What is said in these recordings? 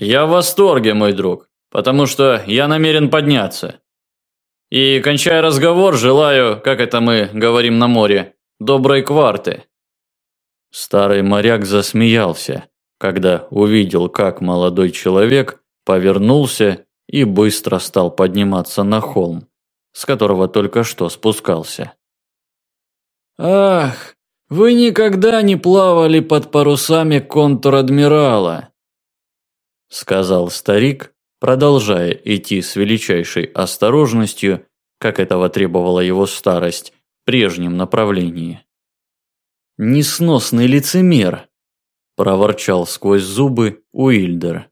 Я в восторге, мой друг, потому что я намерен подняться. И, кончая разговор, желаю, как это мы говорим на море, доброй кварты. Старый моряк засмеялся, когда увидел, как молодой человек повернулся и быстро стал подниматься на холм, с которого только что спускался. «Ах, вы никогда не плавали под парусами контр-адмирала!» Сказал старик, продолжая идти с величайшей осторожностью, как этого требовала его старость, в прежнем направлении. «Несносный лицемер!» – проворчал сквозь зубы Уильдер.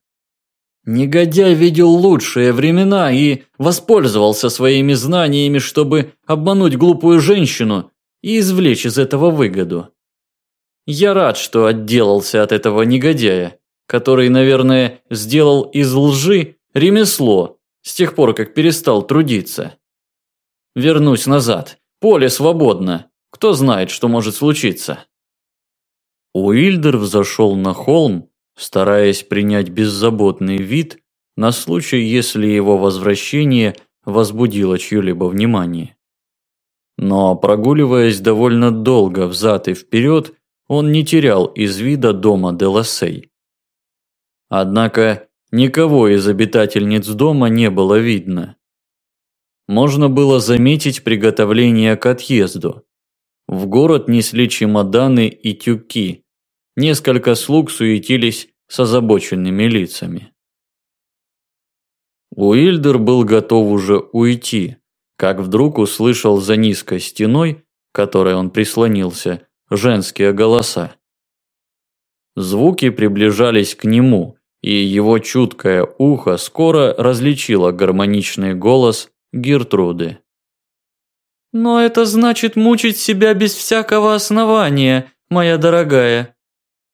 Негодяй видел лучшие времена и воспользовался своими знаниями, чтобы обмануть глупую женщину и извлечь из этого выгоду. Я рад, что отделался от этого негодяя, который, наверное, сделал из лжи ремесло с тех пор, как перестал трудиться. Вернусь назад. Поле свободно. Кто знает, что может случиться. Уильдер взошел на холм стараясь принять беззаботный вид на случай, если его возвращение возбудило чье-либо внимание. Но прогуливаясь довольно долго взад и вперед, он не терял из вида дома Делосей. Однако никого из обитательниц дома не было видно. Можно было заметить приготовление к отъезду. В город несли чемоданы и тюки, Несколько слуг суетились с озабоченными лицами. Уильдер был готов уже уйти, как вдруг услышал за низкой стеной, которой он прислонился, женские голоса. Звуки приближались к нему, и его чуткое ухо скоро различило гармоничный голос Гертруды. «Но это значит мучить себя без всякого основания, моя дорогая»,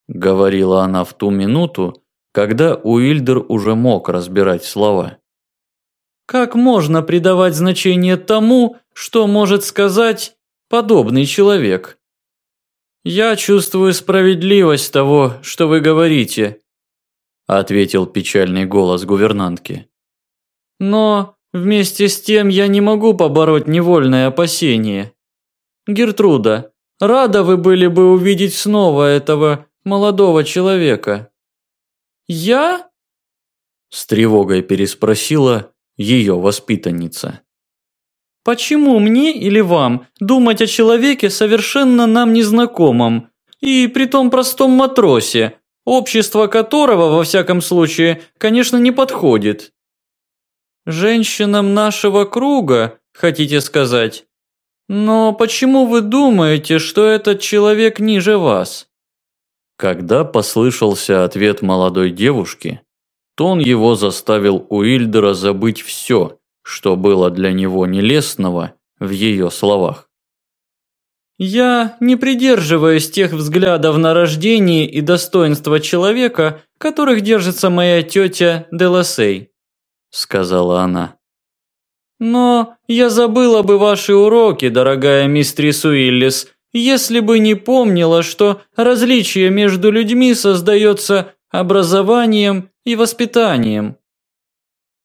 говорила она в ту минуту, когда Уильдер уже мог разбирать слова. Как можно придавать значение тому, что может сказать подобный человек? Я чувствую справедливость того, что вы говорите, ответил печальный голос гувернантки. Но вместе с тем я не могу побороть невольное опасение. Гертруда, рада вы были бы увидеть снова этого молодого человека. Я? С тревогой переспросила ее воспитанница. Почему мне или вам думать о человеке совершенно нам незнакомом и при том простом матросе, общество которого, во всяком случае, конечно, не подходит? Женщинам нашего круга, хотите сказать? Но почему вы думаете, что этот человек ниже вас? Когда послышался ответ молодой девушки, тон его заставил Уильдера забыть все, что было для него нелестного в ее словах. «Я не придерживаюсь тех взглядов на рождение и достоинство человека, которых держится моя тетя Делосей», – сказала она. «Но я забыла бы ваши уроки, дорогая мистрис Уиллис, если бы не помнила, что различие между людьми создается образованием и воспитанием.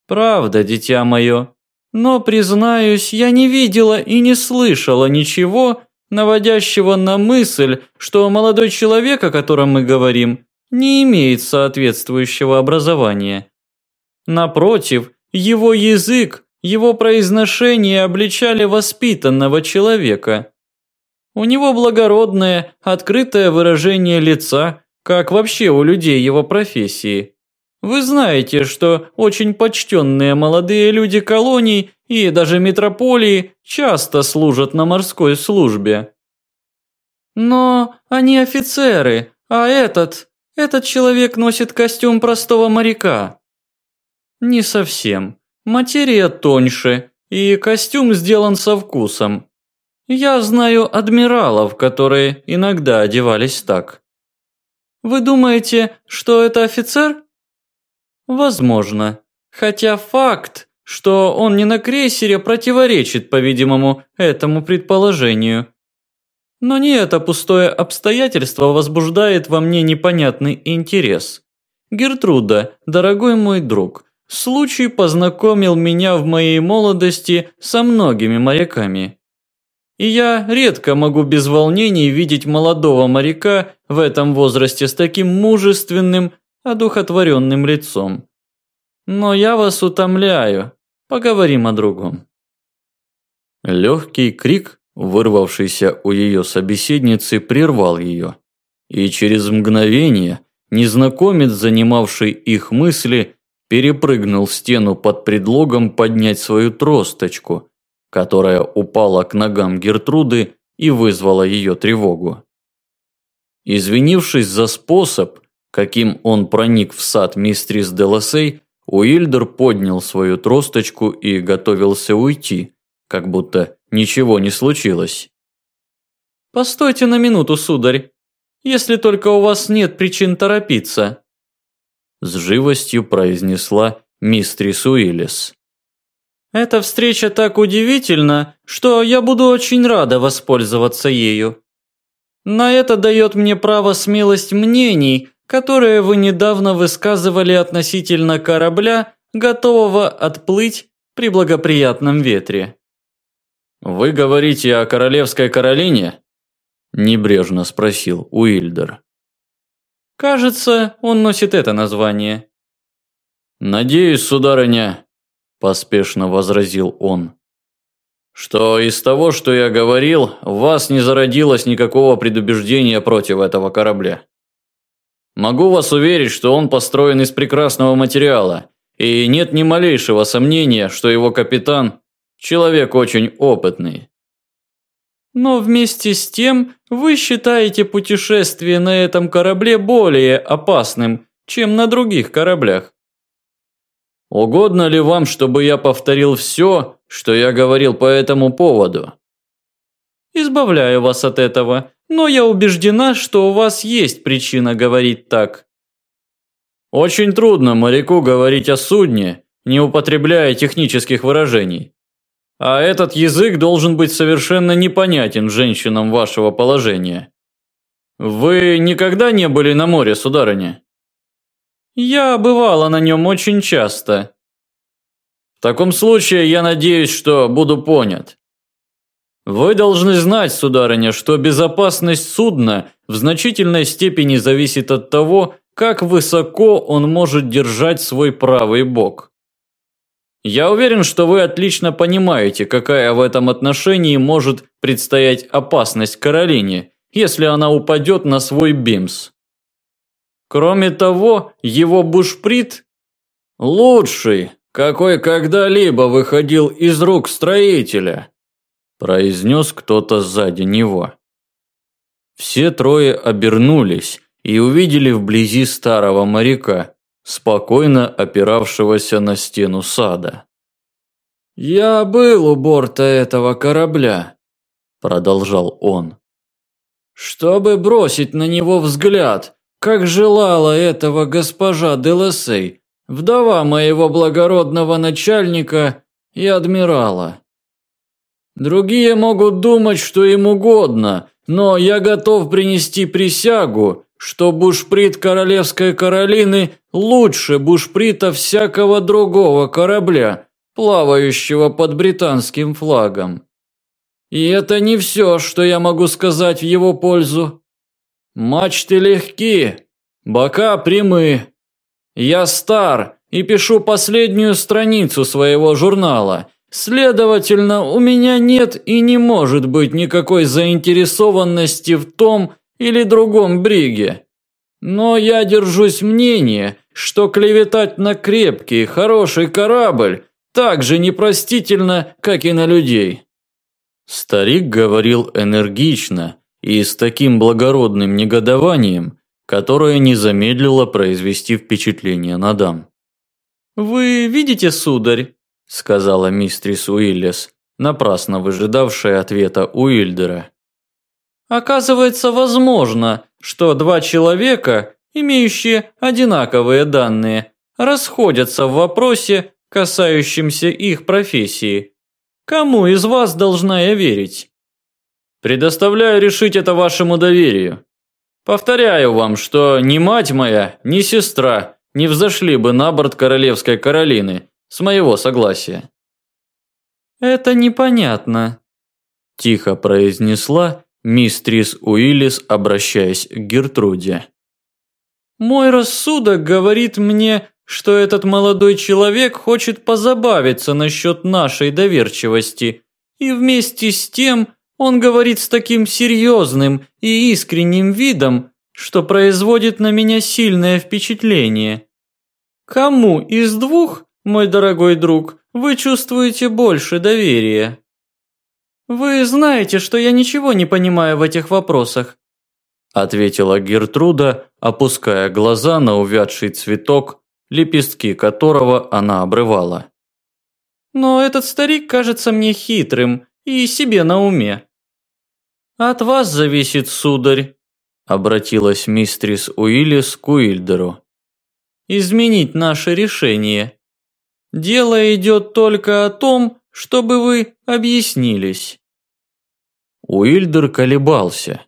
Правда, дитя мое, но, признаюсь, я не видела и не слышала ничего, наводящего на мысль, что молодой человек, о котором мы говорим, не имеет соответствующего образования. Напротив, его язык, его произношение обличали воспитанного человека. У него благородное, открытое выражение лица, как вообще у людей его профессии. Вы знаете, что очень почтенные молодые люди колоний и даже метрополии часто служат на морской службе. Но они офицеры, а этот, этот человек носит костюм простого моряка. Не совсем. Материя тоньше, и костюм сделан со вкусом. Я знаю адмиралов, которые иногда одевались так. Вы думаете, что это офицер? Возможно. Хотя факт, что он не на крейсере, противоречит, по-видимому, этому предположению. Но не это пустое обстоятельство возбуждает во мне непонятный интерес. Гертруда, дорогой мой друг, случай познакомил меня в моей молодости со многими моряками. И я редко могу без волнений видеть молодого моряка в этом возрасте с таким мужественным, одухотворенным лицом. Но я вас утомляю. Поговорим о другом. Легкий крик, вырвавшийся у ее собеседницы, прервал ее. И через мгновение незнакомец, занимавший их мысли, перепрыгнул стену под предлогом поднять свою тросточку, которая упала к ногам Гертруды и вызвала ее тревогу. Извинившись за способ, каким он проник в сад мистрис Делосей, Уильдер поднял свою тросточку и готовился уйти, как будто ничего не случилось. «Постойте на минуту, сударь, если только у вас нет причин торопиться», с живостью произнесла мистрис Уиллис. «Эта встреча так удивительна, что я буду очень рада воспользоваться ею. На это дает мне право смелость мнений, которые вы недавно высказывали относительно корабля, готового отплыть при благоприятном ветре. «Вы говорите о королевской Каролине?» – небрежно спросил Уильдер. «Кажется, он носит это название». «Надеюсь, сударыня», – поспешно возразил он, – «что из того, что я говорил, в вас не зародилось никакого предубеждения против этого корабля. Могу вас уверить, что он построен из прекрасного материала, и нет ни малейшего сомнения, что его капитан – человек очень опытный. Но вместе с тем вы считаете путешествие на этом корабле более опасным, чем на других кораблях. Угодно ли вам, чтобы я повторил все, что я говорил по этому поводу? Избавляю вас от этого но я убеждена, что у вас есть причина говорить так. Очень трудно моряку говорить о судне, не употребляя технических выражений. А этот язык должен быть совершенно непонятен женщинам вашего положения. Вы никогда не были на море, сударыня? Я бывала на нем очень часто. В таком случае я надеюсь, что буду понят. Вы должны знать, сударыня, что безопасность судна в значительной степени зависит от того, как высоко он может держать свой правый бок. Я уверен, что вы отлично понимаете, какая в этом отношении может предстоять опасность Каролине, если она упадет на свой бимс. Кроме того, его бушприт лучший, какой когда-либо выходил из рук строителя произнес кто-то сзади него. Все трое обернулись и увидели вблизи старого моряка, спокойно опиравшегося на стену сада. «Я был у борта этого корабля», – продолжал он. «Чтобы бросить на него взгляд, как желала этого госпожа Делесей, вдова моего благородного начальника и адмирала. Другие могут думать, что им угодно, но я готов принести присягу, что бушприт королевской Каролины лучше бушприта всякого другого корабля, плавающего под британским флагом. И это не все, что я могу сказать в его пользу. Мачты легки, бока прямы. Я стар и пишу последнюю страницу своего журнала – Следовательно, у меня нет и не может быть никакой заинтересованности в том или другом бриге. Но я держусь мнения, что клеветать на крепкий, хороший корабль так же непростительно, как и на людей. Старик говорил энергично и с таким благородным негодованием, которое не замедлило произвести впечатление на дам. «Вы видите, сударь, сказала мистрис Уиллес, напрасно выжидавшая ответа Уильдера. Оказывается, возможно, что два человека, имеющие одинаковые данные, расходятся в вопросе, касающемся их профессии. Кому из вас должна я верить? Предоставляю решить это вашему доверию. Повторяю вам, что ни мать моя, ни сестра не взошли бы на борт королевской Каролины с моего согласия. Это непонятно, тихо произнесла мистрис Уиллис, обращаясь к Гертруде. Мой рассудок говорит мне, что этот молодой человек хочет позабавиться насчет нашей доверчивости, и вместе с тем он говорит с таким серьезным и искренним видом, что производит на меня сильное впечатление. Кому из двух, мой дорогой друг, вы чувствуете больше доверия? Вы знаете, что я ничего не понимаю в этих вопросах, ответила Гертруда, опуская глаза на увядший цветок, лепестки которого она обрывала. Но этот старик кажется мне хитрым и себе на уме. От вас зависит, сударь, обратилась мистрис Уиллис к Уильдеру. Изменить наше решение. Дело идет только о том, чтобы вы объяснились. Уильдер колебался.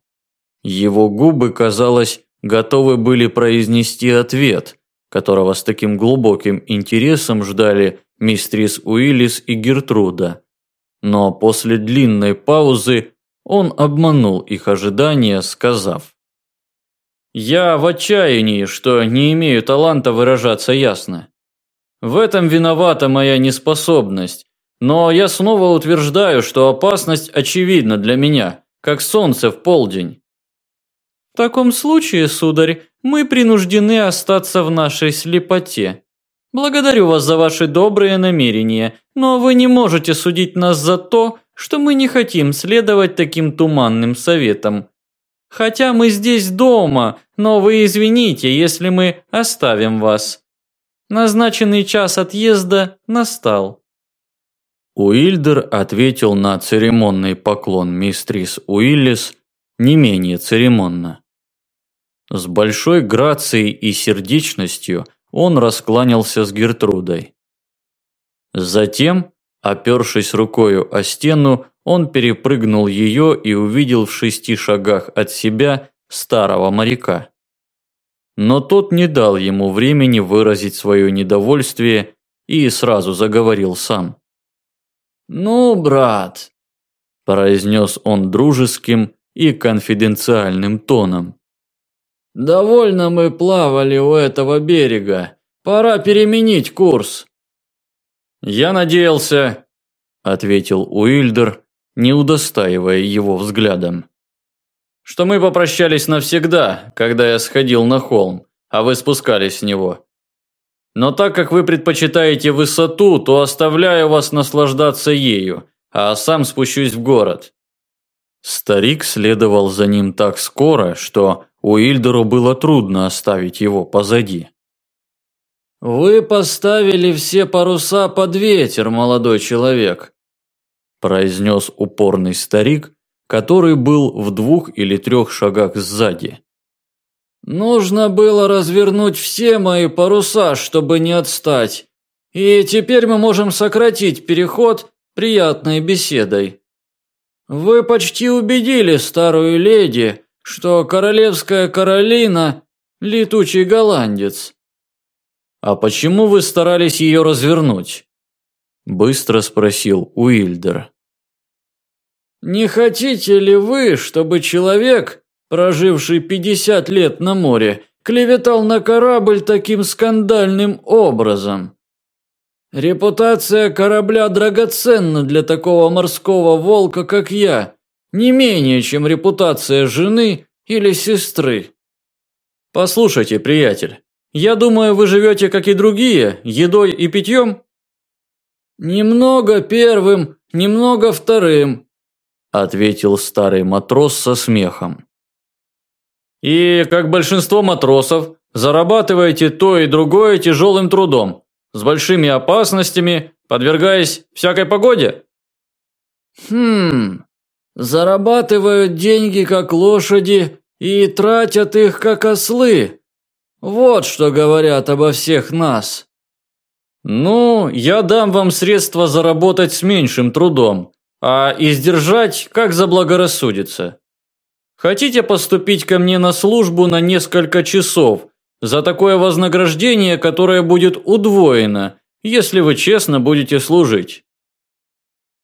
Его губы, казалось, готовы были произнести ответ, которого с таким глубоким интересом ждали мистрис Уиллис и Гертруда. Но после длинной паузы он обманул их ожидания, сказав. «Я в отчаянии, что не имею таланта выражаться ясно. В этом виновата моя неспособность, но я снова утверждаю, что опасность очевидна для меня, как солнце в полдень. В таком случае, сударь, мы принуждены остаться в нашей слепоте. Благодарю вас за ваши добрые намерения, но вы не можете судить нас за то, что мы не хотим следовать таким туманным советам. Хотя мы здесь дома, но вы извините, если мы оставим вас. Назначенный час отъезда настал. Уильдер ответил на церемонный поклон мистрис Уиллис не менее церемонно. С большой грацией и сердечностью он раскланялся с Гертрудой. Затем, опершись рукою о стену, он перепрыгнул ее и увидел в шести шагах от себя старого моряка. Но тот не дал ему времени выразить свое недовольствие и сразу заговорил сам. «Ну, брат», – произнес он дружеским и конфиденциальным тоном. «Довольно мы плавали у этого берега. Пора переменить курс». «Я надеялся», – ответил Уильдер, не удостаивая его взглядом, «что мы попрощались навсегда, когда я сходил на холм, а вы спускались с него. Но так как вы предпочитаете высоту, то оставляю вас наслаждаться ею, а сам спущусь в город». Старик следовал за ним так скоро, что Уильдеру было трудно оставить его позади. «Вы поставили все паруса под ветер, молодой человек», произнес упорный старик, который был в двух или трех шагах сзади. Нужно было развернуть все мои паруса, чтобы не отстать. И теперь мы можем сократить переход приятной беседой. Вы почти убедили старую леди, что королевская Каролина – летучий голландец. А почему вы старались ее развернуть? Быстро спросил Уильдер. Не хотите ли вы, чтобы человек, проживший 50 лет на море, клеветал на корабль таким скандальным образом. Репутация корабля драгоценна для такого морского волка, как я, не менее, чем репутация жены или сестры. Послушайте, приятель, я думаю, вы живете, как и другие, едой и питьем? Немного первым, немного вторым, ответил старый матрос со смехом. И, как большинство матросов, зарабатываете то и другое тяжелым трудом, с большими опасностями, подвергаясь всякой погоде? Хм, зарабатывают деньги как лошади и тратят их как ослы. Вот что говорят обо всех нас. Ну, я дам вам средства заработать с меньшим трудом, а издержать как заблагорассудится. Хотите поступить ко мне на службу на несколько часов За такое вознаграждение, которое будет удвоено, если вы честно будете служить.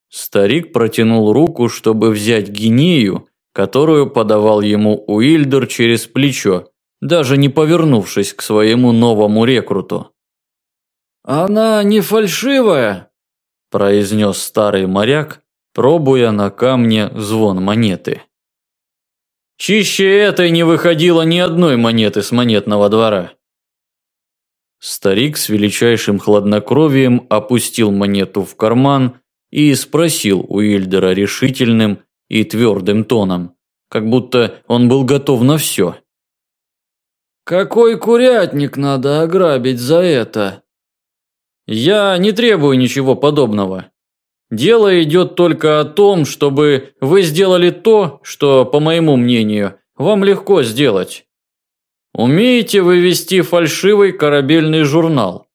Старик протянул руку, чтобы взять гинею, которую подавал ему Уильдер через плечо, даже не повернувшись к своему новому рекруту. «Она не фальшивая?» – произнес старый моряк, пробуя на камне звон монеты. Чище этой не выходило ни одной монеты с монетного двора. Старик с величайшим хладнокровием опустил монету в карман и спросил у Ильдера решительным и твердым тоном, как будто он был готов на все. «Какой курятник надо ограбить за это?» «Я не требую ничего подобного. Дело идет только о том, чтобы вы сделали то, что, по моему мнению, вам легко сделать. Умеете вы вести фальшивый корабельный журнал?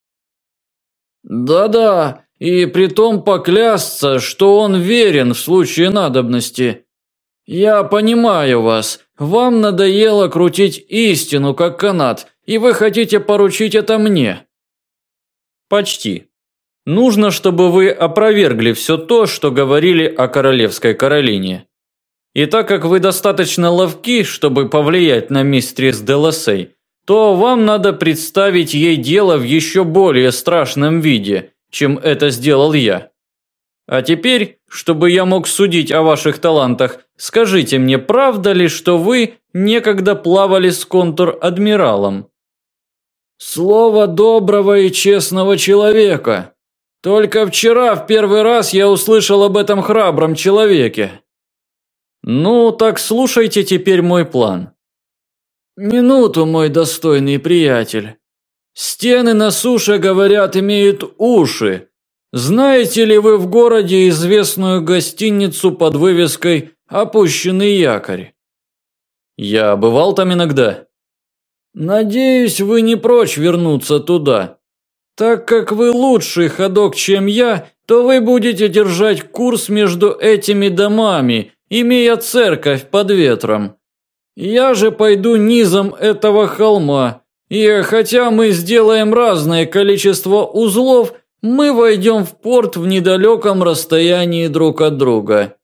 Да-да, и притом поклясться, что он верен в случае надобности. Я понимаю вас, вам надоело крутить истину как канат, и вы хотите поручить это мне. Почти. Нужно, чтобы вы опровергли все то, что говорили о королевской Каролине. И так как вы достаточно ловки, чтобы повлиять на мистерис Делосей, то вам надо представить ей дело в еще более страшном виде, чем это сделал я. А теперь, чтобы я мог судить о ваших талантах, скажите мне, правда ли, что вы некогда плавали с контур-адмиралом? Слово доброго и честного человека, только вчера в первый раз я услышал об этом храбром человеке. Ну, так слушайте теперь мой план. Минуту, мой достойный приятель. Стены на суше, говорят, имеют уши. Знаете ли вы в городе известную гостиницу под вывеской «Опущенный якорь»? Я бывал там иногда. Надеюсь, вы не прочь вернуться туда. Так как вы лучший ходок, чем я, то вы будете держать курс между этими домами, имея церковь под ветром. Я же пойду низом этого холма, и хотя мы сделаем разное количество узлов, мы войдем в порт в недалеком расстоянии друг от друга.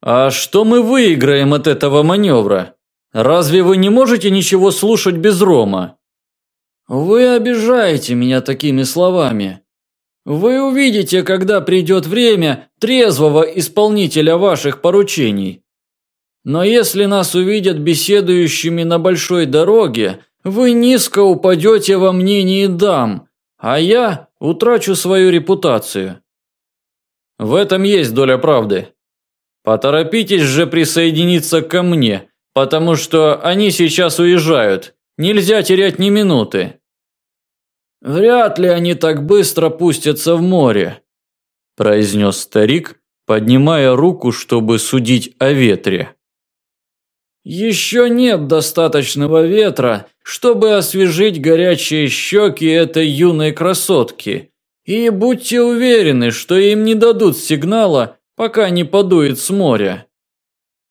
А что мы выиграем от этого маневра? Разве вы не можете ничего слушать без рома? Вы обижаете меня такими словами. Вы увидите, когда придет время трезвого исполнителя ваших поручений. Но если нас увидят беседующими на большой дороге, вы низко упадете во мнении дам, а я утрачу свою репутацию. В этом есть доля правды. Поторопитесь же присоединиться ко мне, потому что они сейчас уезжают, Нельзя терять ни минуты. Вряд ли они так быстро пустятся в море, произнес старик, поднимая руку, чтобы судить о ветре. Еще нет достаточного ветра, чтобы освежить горячие щеки этой юной красотки. И будьте уверены, что им не дадут сигнала, пока не подует с моря.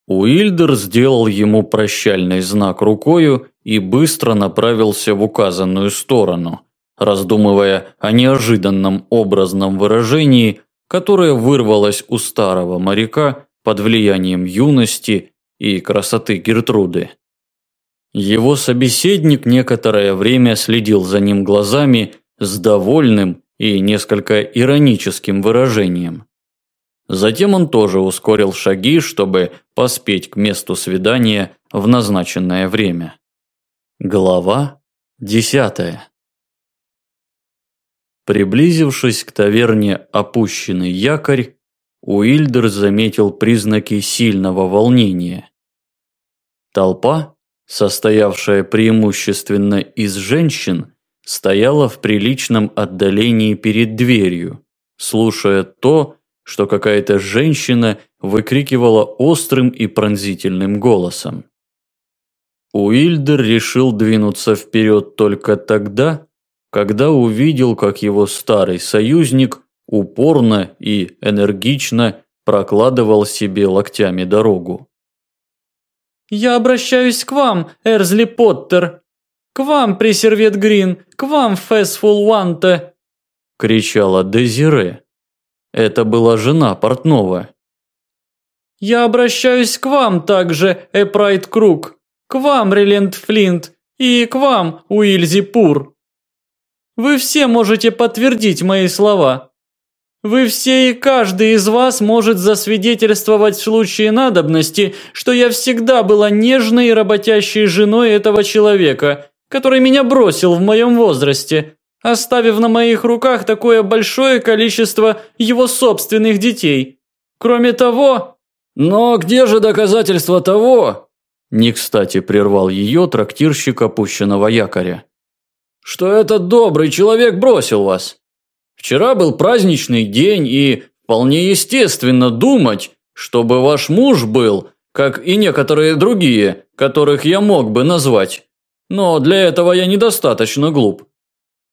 Уильдер сделал ему прощальный знак рукою и быстро направился в указанную сторону, раздумывая о неожиданном образном выражении, которое вырвалось у старого моряка под влиянием юности и красоты Гертруды. Его собеседник некоторое время следил за ним глазами с довольным и несколько ироническим выражением. Затем он тоже ускорил шаги, чтобы поспеть к месту свидания в назначенное время. Глава десятая Приблизившись к таверне «Опущенный якорь», Уильдер заметил признаки сильного волнения. Толпа, состоявшая преимущественно из женщин, стояла в приличном отдалении перед дверью, слушая то, что какая-то женщина выкрикивала острым и пронзительным голосом. Уильдер решил двинуться вперед только тогда, когда увидел, как его старый союзник упорно и энергично прокладывал себе локтями дорогу. «Я обращаюсь к вам, Эрзли Поттер!» К вам, Пресервет Грин! К вам, Фэсфул Уанте!» – кричала Дезире. Это была жена портного. «Я обращаюсь к вам также, Эпрайт Круг, к вам, Релент Флинт, и к вам, Уильзи Пур. Вы все можете подтвердить мои слова. Вы все и каждый из вас может засвидетельствовать в случае надобности, что я всегда была нежной и работящей женой этого человека, который меня бросил в моем возрасте, оставив на моих руках такое большое количество его собственных детей. Кроме того... Но где же доказательства того, не кстати прервал ее трактирщик опущенного якоря, что этот добрый человек бросил вас? Вчера был праздничный день, и вполне естественно думать, чтобы ваш муж был, как и некоторые другие, которых я мог бы назвать. Но для этого я недостаточно глуп.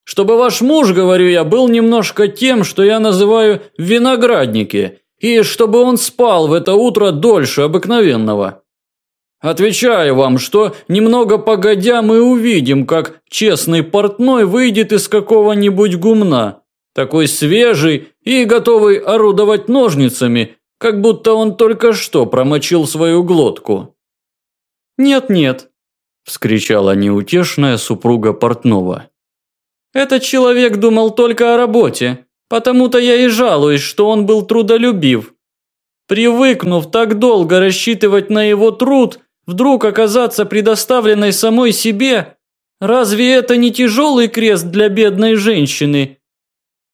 Чтобы ваш муж, говорю я, был немножко тем, что я называю виноградники, и чтобы он спал в это утро дольше обыкновенного. Отвечаю вам, что немного погодя мы увидим, как честный портной выйдет из какого-нибудь гумна, такой свежий и готовый орудовать ножницами, как будто он только что промочил свою глотку. «Нет-нет», – вскричала неутешная супруга портного. Этот человек думал только о работе, потому-то я и жалуюсь, что он был трудолюбив. Привыкнув так долго рассчитывать на его труд, вдруг оказаться предоставленной самой себе, разве это не тяжелый крест для бедной женщины?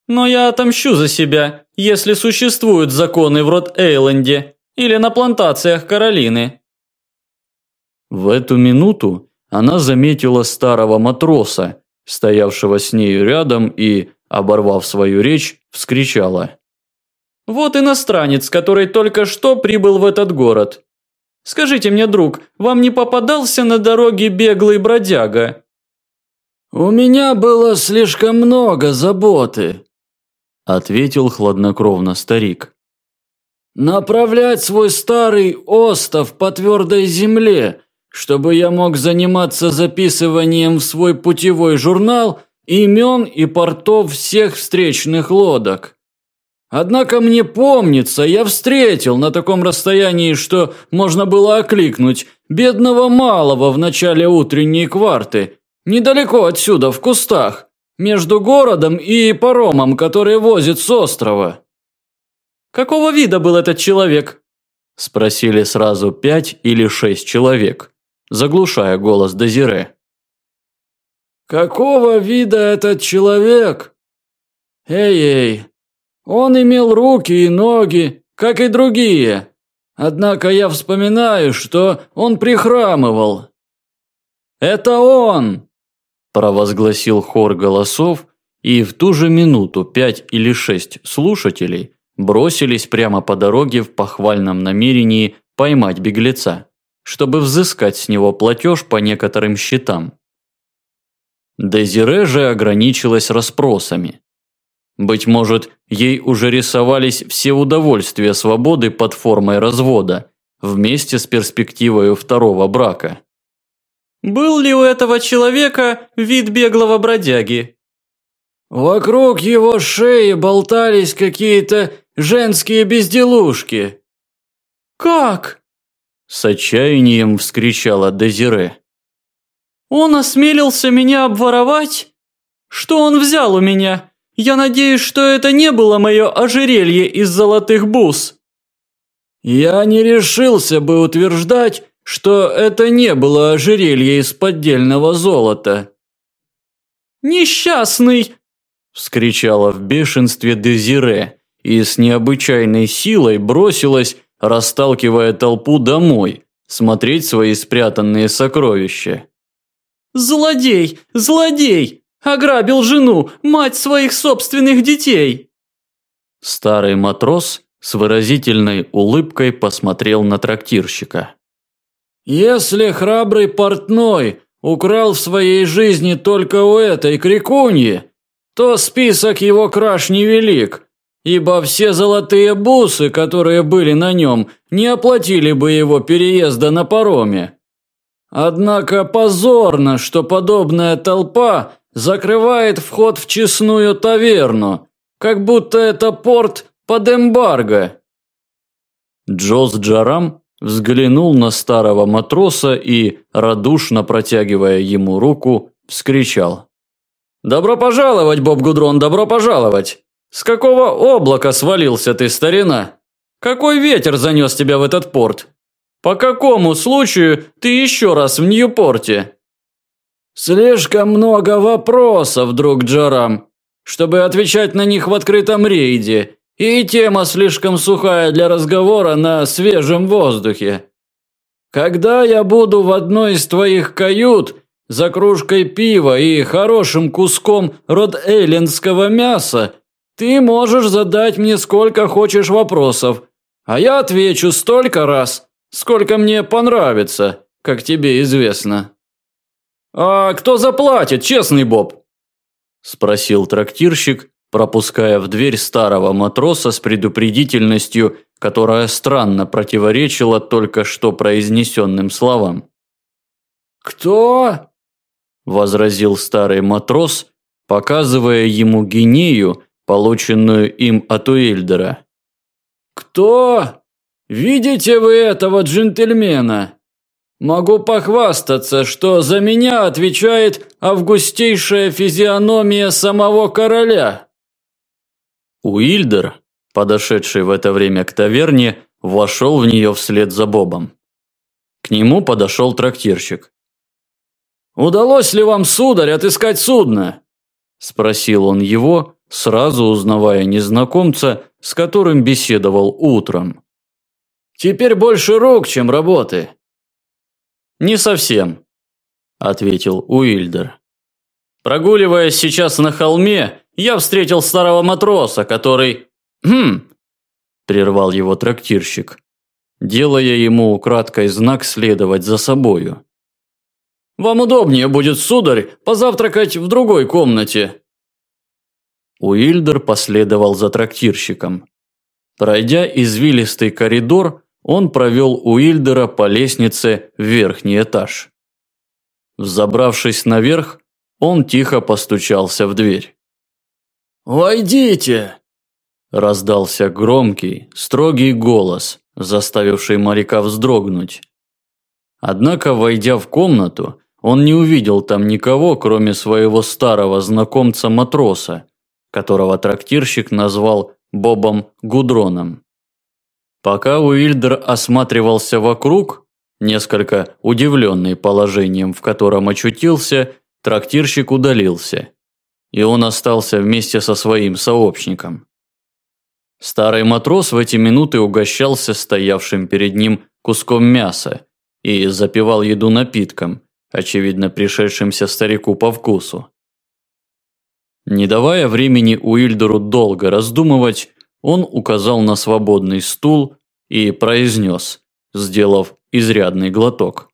Но я отомщу за себя, если существуют законы в Рот-Эйленде или на плантациях Каролины. В эту минуту она заметила старого матроса, стоявшего с нею рядом и, оборвав свою речь, вскричала. «Вот иностранец, который только что прибыл в этот город. Скажите мне, друг, вам не попадался на дороге беглый бродяга?» «У меня было слишком много заботы», – ответил хладнокровно старик. «Направлять свой старый остов по твердой земле чтобы я мог заниматься записыванием в свой путевой журнал имен и портов всех встречных лодок. Однако мне помнится, я встретил на таком расстоянии, что можно было окликнуть бедного малого в начале утренней кварты, недалеко отсюда, в кустах, между городом и паромом, который возит с острова. «Какого вида был этот человек?» – спросили сразу пять или шесть человек заглушая голос Дезире. «Какого вида этот человек? Эй-эй, он имел руки и ноги, как и другие. Однако я вспоминаю, что он прихрамывал. Это он!» провозгласил хор голосов, и в ту же минуту пять или шесть слушателей бросились прямо по дороге в похвальном намерении поймать беглеца чтобы взыскать с него платеж по некоторым счетам. Дезире же ограничилась расспросами. Быть может, ей уже рисовались все удовольствия свободы под формой развода, вместе с перспективой второго брака. «Был ли у этого человека вид беглого бродяги?» «Вокруг его шеи болтались какие-то женские безделушки». «Как?» С отчаянием вскричала Дезире. «Он осмелился меня обворовать? Что он взял у меня? Я надеюсь, что это не было мое ожерелье из золотых бус». «Я не решился бы утверждать, что это не было ожерелье из поддельного золота». «Несчастный!» – вскричала в бешенстве Дезире и с необычайной силой бросилась расталкивая толпу домой, смотреть свои спрятанные сокровища. «Злодей! Злодей! Ограбил жену, мать своих собственных детей!» Старый матрос с выразительной улыбкой посмотрел на трактирщика. «Если храбрый портной украл в своей жизни только у этой крикуньи, то список его краж невелик, ибо все золотые бусы, которые были на нем, не оплатили бы его переезда на пароме. Однако позорно, что подобная толпа закрывает вход в честную таверну, как будто это порт под эмбарго. Джоз Джарам взглянул на старого матроса и, радушно протягивая ему руку, вскричал. «Добро пожаловать, Боб Гудрон, добро пожаловать! С какого облака свалился ты, старина? Какой ветер занес тебя в этот порт? По какому случаю ты еще раз в Ньюпорте?» «Слишком много вопросов, друг Джарам, чтобы отвечать на них в открытом рейде, и тема слишком сухая для разговора на свежем воздухе. Когда я буду в одной из твоих кают за кружкой пива и хорошим куском род-эйлендского мяса, ты можешь задать мне сколько хочешь вопросов, а я отвечу столько раз, сколько мне понравится, как тебе известно. А кто заплатит, честный Боб? спросил трактирщик, пропуская в дверь старого матроса с предупредительностью, которая странно противоречила только что произнесенным словам. «Кто?» – возразил старый матрос, показывая ему гинею, полученную им от Уильдера. «Кто? Видите вы этого джентльмена? Могу похвастаться, что за меня отвечает августейшая физиономия самого короля». Уильдер, подошедший в это время к таверне, вошел в нее вслед за Бобом. К нему подошел трактирщик. «Удалось ли вам, сударь, отыскать судно?» Спросил он его, сразу узнавая незнакомца, с которым беседовал утром. «Теперь больше рук, чем работы». «Не совсем», – ответил Уильдер. «Прогуливаясь сейчас на холме, я встретил старого матроса, который... Хм, прервал его трактирщик, делая ему украдкой знак следовать за собою. Вам удобнее будет, сударь, позавтракать в другой комнате. Уильдер последовал за трактирщиком. Пройдя извилистый коридор, он провел Уильдера по лестнице в верхний этаж. Взобравшись наверх, он тихо постучался в дверь. «Войдите!» Раздался громкий, строгий голос, заставивший моряка вздрогнуть. Однако, войдя в комнату, он не увидел там никого, кроме своего старого знакомца-матроса, которого трактирщик назвал Бобом Гудроном. Пока Уильдер осматривался вокруг, несколько удивленный положением, в котором очутился, трактирщик удалился и он остался вместе со своим сообщником. Старый матрос в эти минуты угощался стоявшим перед ним куском мяса и запивал еду напитком, очевидно пришедшимся старику по вкусу. Не давая времени Уильдеру долго раздумывать, он указал на свободный стул и произнес, сделав изрядный глоток.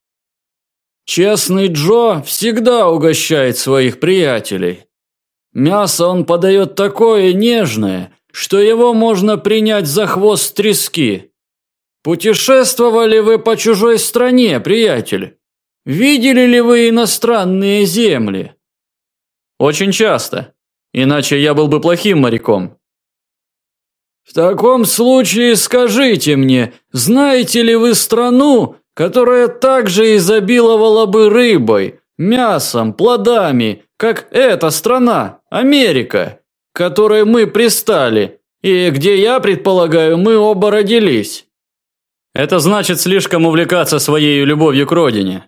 «Честный Джо всегда угощает своих приятелей. Мясо он подает такое нежное, что его можно принять за хвост трески. Путешествовали вы по чужой стране, приятель? Видели ли вы иностранные земли? Очень часто. Иначе я был бы плохим моряком. В таком случае скажите мне, знаете ли вы страну, которая также изобиловала бы рыбой, мясом, плодами, как эта страна, Америка, которой мы пристали, и где, я предполагаю, мы оба родились. Это значит слишком увлекаться своей любовью к родине,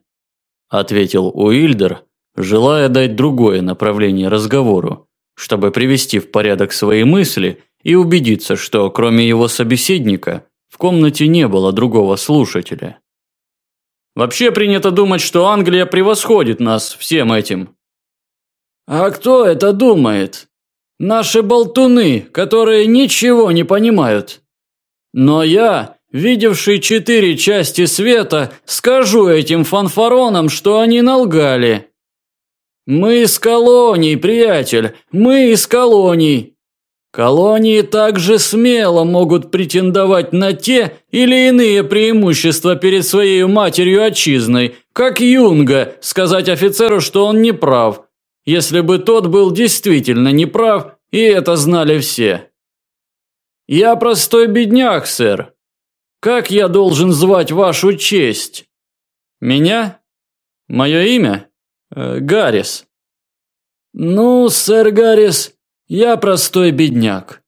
ответил Уильдер, желая дать другое направление разговору, чтобы привести в порядок свои мысли и убедиться, что кроме его собеседника в комнате не было другого слушателя. Вообще принято думать, что Англия превосходит нас всем этим. А кто это думает? Наши болтуны, которые ничего не понимают. Но я, видевший четыре части света, скажу этим фанфаронам, что они налгали. Мы из колоний, приятель, мы из колоний. Колонии также смело могут претендовать на те или иные преимущества перед своей матерью-отчизной, как Юнга сказать офицеру, что он не прав, если бы тот был действительно неправ, и это знали все. Я простой бедняк, сэр. Как я должен звать вашу честь? Меня? Мое имя? Э, Гаррис. Ну, сэр Гаррис, я простой бедняк.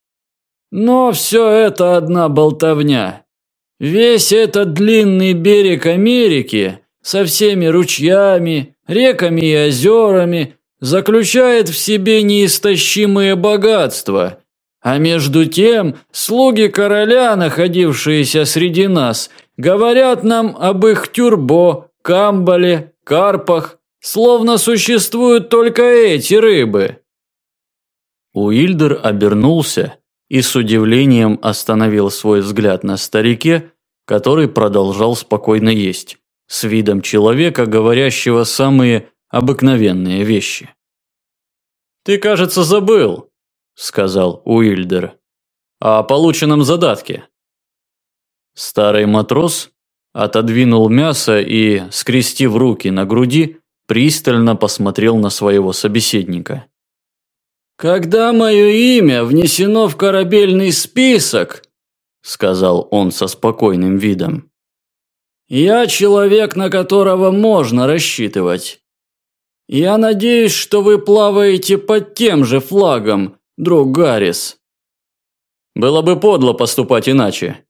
Но все это одна болтовня. Весь этот длинный берег Америки со всеми ручьями, реками и озерами заключает в себе неистощимые богатства. А между тем, слуги короля, находившиеся среди нас, говорят нам об их тюрбо, камбале, карпах, словно существуют только эти рыбы. Уильдер обернулся и с удивлением остановил свой взгляд на старике, который продолжал спокойно есть, с видом человека, говорящего самые обыкновенные вещи. «Ты, кажется, забыл», – сказал Уильдер, – «о полученном задатке». Старый матрос отодвинул мясо и, скрестив руки на груди, пристально посмотрел на своего собеседника. «Когда мое имя внесено в корабельный список», – сказал он со спокойным видом, – «я человек, на которого можно рассчитывать. Я надеюсь, что вы плаваете под тем же флагом, друг Гаррис». «Было бы подло поступать иначе.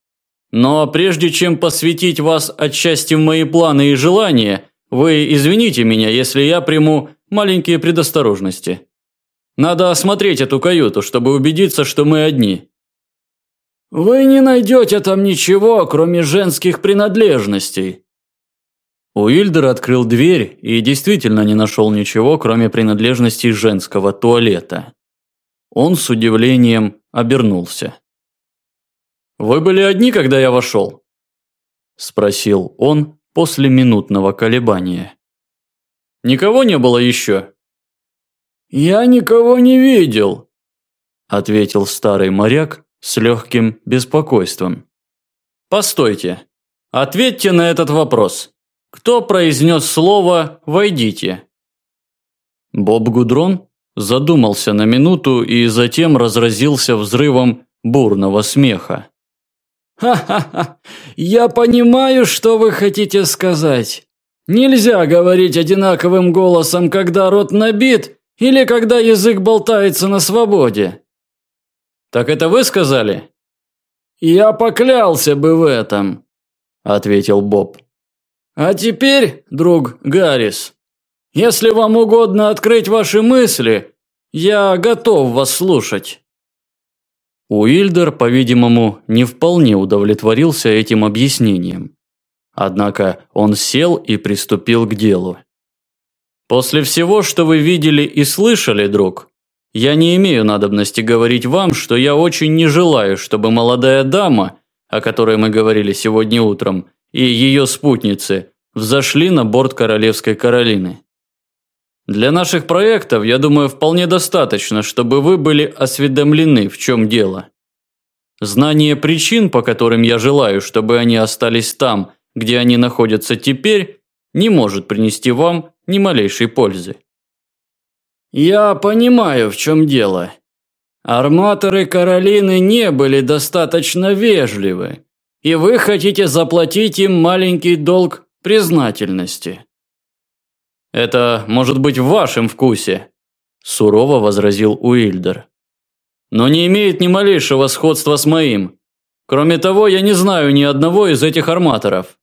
Но прежде чем посвятить вас отчасти в мои планы и желания, вы извините меня, если я приму маленькие предосторожности». Надо осмотреть эту каюту, чтобы убедиться, что мы одни. Вы не найдете там ничего, кроме женских принадлежностей. Уильдер открыл дверь и действительно не нашел ничего, кроме принадлежностей женского туалета. Он с удивлением обернулся. «Вы были одни, когда я вошел?» Спросил он после минутного колебания. «Никого не было еще?» «Я никого не видел», – ответил старый моряк с легким беспокойством. «Постойте. Ответьте на этот вопрос. Кто произнес слово «войдите»?» Боб Гудрон задумался на минуту и затем разразился взрывом бурного смеха. «Ха-ха-ха! Я понимаю, что вы хотите сказать. Нельзя говорить одинаковым голосом, когда рот набит, или когда язык болтается на свободе. Так это вы сказали? Я поклялся бы в этом, ответил Боб. А теперь, друг Гаррис, если вам угодно открыть ваши мысли, я готов вас слушать. Уильдер, по-видимому, не вполне удовлетворился этим объяснением. Однако он сел и приступил к делу. После всего, что вы видели и слышали, друг, я не имею надобности говорить вам, что я очень не желаю, чтобы молодая дама, о которой мы говорили сегодня утром, и ее спутницы взошли на борт Королевской Каролины. Для наших проектов, я думаю, вполне достаточно, чтобы вы были осведомлены, в чем дело. Знание причин, по которым я желаю, чтобы они остались там, где они находятся теперь, не может принести вам ни малейшей пользы. Я понимаю, в чем дело. Арматоры Каролины не были достаточно вежливы, и вы хотите заплатить им маленький долг признательности. Это может быть в вашем вкусе, сурово возразил Уильдер. Но не имеет ни малейшего сходства с моим. Кроме того, я не знаю ни одного из этих арматоров.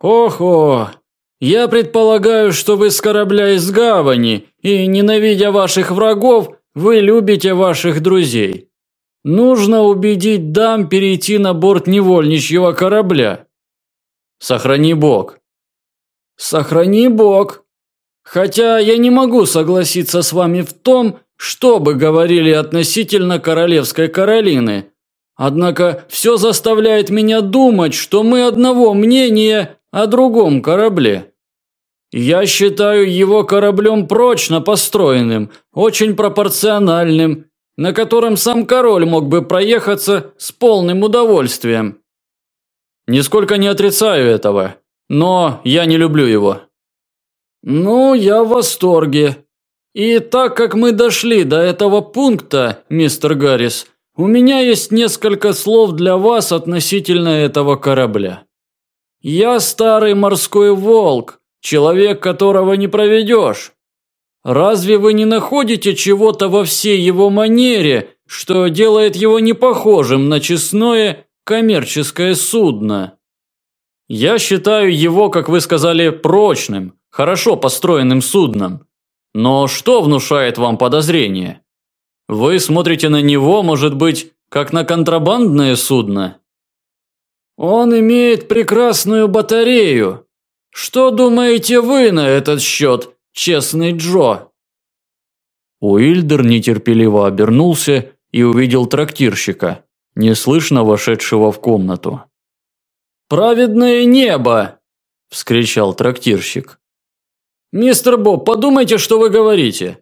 Охо, я предполагаю, что вы с корабля из гавани, и, ненавидя ваших врагов, вы любите ваших друзей. Нужно убедить дам перейти на борт невольничьего корабля. Сохрани Бог. Сохрани Бог. Хотя я не могу согласиться с вами в том, что бы говорили относительно королевской Каролины. Однако все заставляет меня думать, что мы одного мнения о другом корабле. Я считаю его кораблем прочно построенным, очень пропорциональным на котором сам король мог бы проехаться с полным удовольствием. Нисколько не отрицаю этого, но я не люблю его. Ну, я в восторге. И так как мы дошли до этого пункта, мистер Гаррис, у меня есть несколько слов для вас относительно этого корабля. Я старый морской волк, человек, которого не проведешь. Разве вы не находите чего-то во всей его манере, что делает его не похожим на честное коммерческое судно? Я считаю его, как вы сказали, прочным, хорошо построенным судном. Но что внушает вам подозрение? Вы смотрите на него, может быть, как на контрабандное судно? Он имеет прекрасную батарею. Что думаете вы на этот счет, честный Джо?» Уильдер нетерпеливо обернулся и увидел трактирщика, неслышно вошедшего в комнату. «Праведное небо!» – вскричал трактирщик. «Мистер Боб, подумайте, что вы говорите.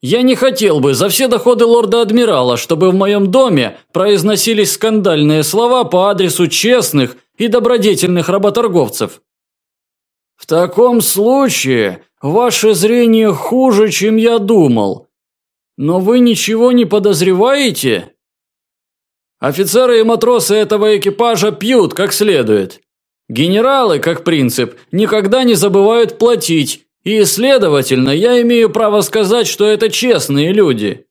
Я не хотел бы за все доходы лорда-адмирала, чтобы в моем доме произносились скандальные слова по адресу честных и добродетельных работорговцев. В таком случае ваше зрение хуже, чем я думал. Но вы ничего не подозреваете? Офицеры и матросы этого экипажа пьют как следует. Генералы, как принцип, никогда не забывают платить, и, следовательно, я имею право сказать, что это честные люди.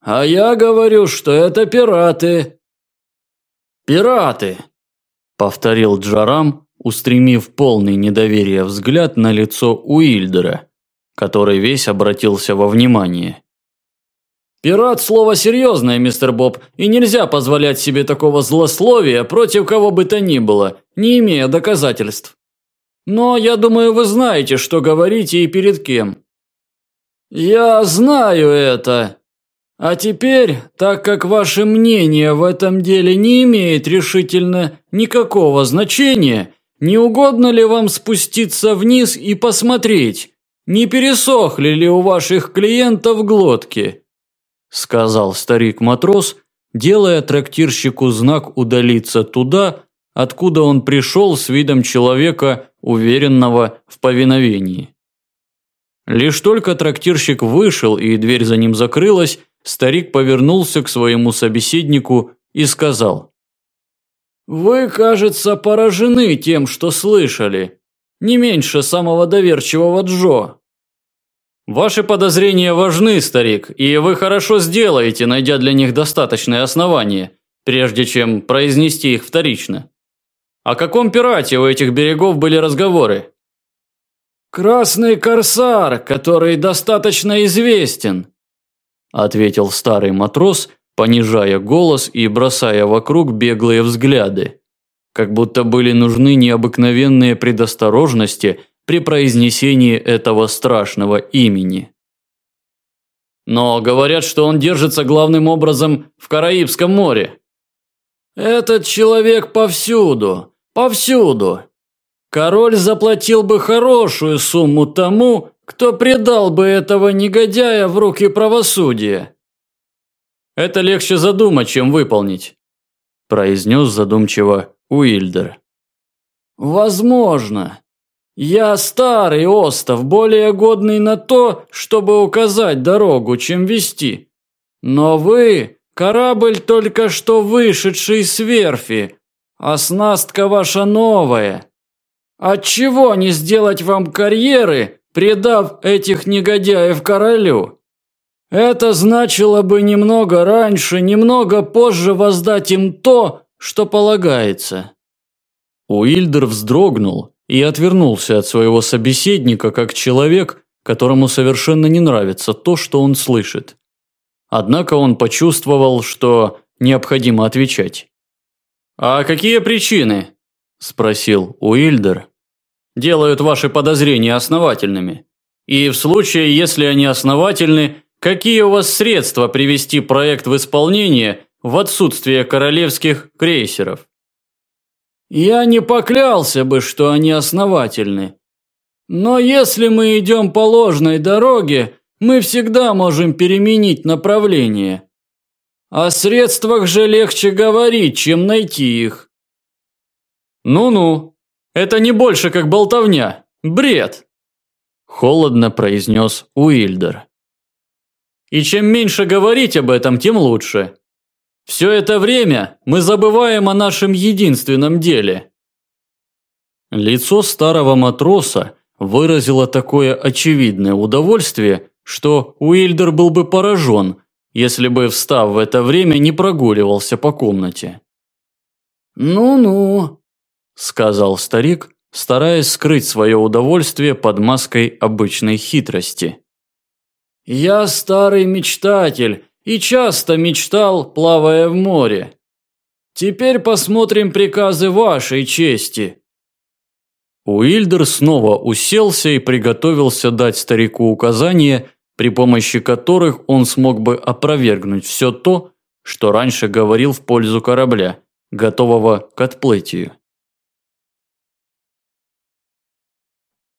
А я говорю, что это пираты. Пираты, повторил Джарам, устремив полный недоверия взгляд на лицо Уильдера, который весь обратился во внимание. «Пират – слово серьезное, мистер Боб, и нельзя позволять себе такого злословия против кого бы то ни было, не имея доказательств. Но я думаю, вы знаете, что говорите и перед кем». «Я знаю это. А теперь, так как ваше мнение в этом деле не имеет решительно никакого значения, не угодно ли вам спуститься вниз и посмотреть, не пересохли ли у ваших клиентов глотки?» сказал старик-матрос, делая трактирщику знак удалиться туда, откуда он пришел с видом человека, уверенного в повиновении. Лишь только трактирщик вышел и дверь за ним закрылась, старик повернулся к своему собеседнику и сказал. «Вы, кажется, поражены тем, что слышали. Не меньше самого доверчивого Джо. Ваши подозрения важны, старик, и вы хорошо сделаете, найдя для них достаточное основание, прежде чем произнести их вторично. О каком пирате у этих берегов были разговоры? Красный корсар, который достаточно известен, ответил старый матрос, понижая голос и бросая вокруг беглые взгляды, как будто были нужны необыкновенные предосторожности – при произнесении этого страшного имени. Но говорят, что он держится главным образом в Караибском море. Этот человек повсюду, повсюду. Король заплатил бы хорошую сумму тому, кто предал бы этого негодяя в руки правосудия. Это легче задумать, чем выполнить, произнес задумчиво Уильдер. Возможно, я старый остов, более годный на то, чтобы указать дорогу, чем вести. Но вы – корабль, только что вышедший с верфи, а снастка ваша новая. Отчего не сделать вам карьеры, предав этих негодяев королю? Это значило бы немного раньше, немного позже воздать им то, что полагается. Уильдер вздрогнул и отвернулся от своего собеседника как человек, которому совершенно не нравится то, что он слышит. Однако он почувствовал, что необходимо отвечать. «А какие причины?» – спросил Уильдер. «Делают ваши подозрения основательными. И в случае, если они основательны, какие у вас средства привести проект в исполнение в отсутствие королевских крейсеров?» Я не поклялся бы, что они основательны. Но если мы идем по ложной дороге, мы всегда можем переменить направление. О средствах же легче говорить, чем найти их. Ну-ну, это не больше как болтовня. Бред. Холодно произнес Уильдер. И чем меньше говорить об этом, тем лучше. Все это время мы забываем о нашем единственном деле. Лицо старого матроса выразило такое очевидное удовольствие, что Уильдер был бы поражен, если бы, встав в это время, не прогуливался по комнате. «Ну-ну», – сказал старик, стараясь скрыть свое удовольствие под маской обычной хитрости. «Я старый мечтатель и часто мечтал, плавая в море. Теперь посмотрим приказы вашей чести». Уильдер снова уселся и приготовился дать старику указания, при помощи которых он смог бы опровергнуть все то, что раньше говорил в пользу корабля, готового к отплытию.